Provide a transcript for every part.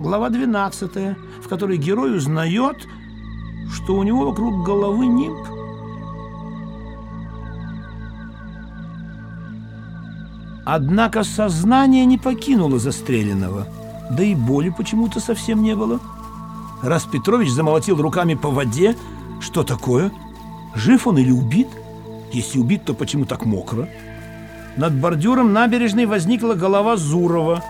глава 12, в которой герой узнает, что у него вокруг головы нимб. Однако сознание не покинуло застреленного, да и боли почему-то совсем не было. Раз Петрович замолотил руками по воде, что такое? Жив он или убит? Если убит, то почему так мокро? Над бордюром набережной возникла голова Зурова.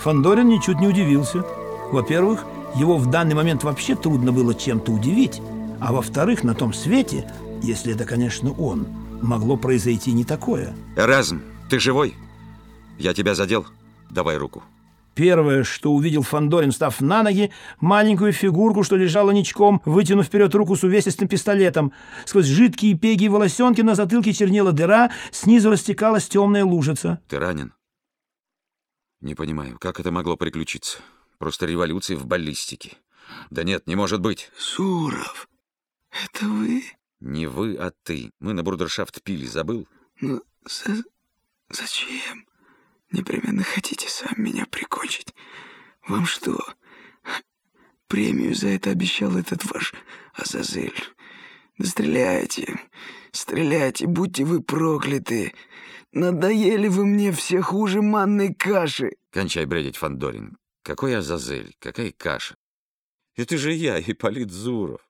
Фандорин ничуть не удивился. Во-первых, его в данный момент вообще трудно было чем-то удивить. А во-вторых, на том свете, если это, конечно, он, могло произойти не такое. Эразм, ты живой? Я тебя задел? Давай руку. Первое, что увидел Фандорин, став на ноги, маленькую фигурку, что лежала ничком, вытянув вперед руку с увесистым пистолетом. Сквозь жидкие пеги и волосенки на затылке чернела дыра, снизу растекалась темная лужица. Ты ранен? Не понимаю, как это могло приключиться? Просто революция в баллистике. Да нет, не может быть. Суров, это вы? Не вы, а ты. Мы на брудершафт пили, забыл? Ну, за... зачем? Непременно хотите сам меня прикончить? Вам что, премию за это обещал этот ваш Азазель? Да стреляйте, стреляйте, будьте вы прокляты. Надоели вы мне все хуже манной каши. Кончай бредить, Фандорин. Какой Азазель, какая каша? Это же я, Ипполит Зуров.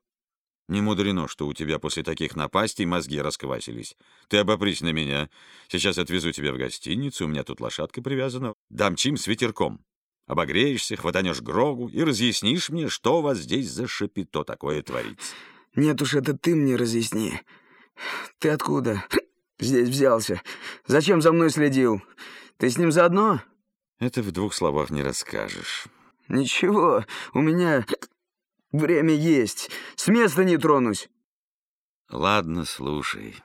Не мудрено, что у тебя после таких напастей мозги расквасились. Ты обопрись на меня. Сейчас отвезу тебя в гостиницу, у меня тут лошадка привязана. Дамчим с ветерком. Обогреешься, хватанешь Грогу и разъяснишь мне, что у вас здесь за шапито такое творится. Нет уж, это ты мне разъясни. Ты откуда здесь взялся? Зачем за мной следил? Ты с ним заодно? Это в двух словах не расскажешь. Ничего, у меня Время есть. С места не тронусь. Ладно, слушай.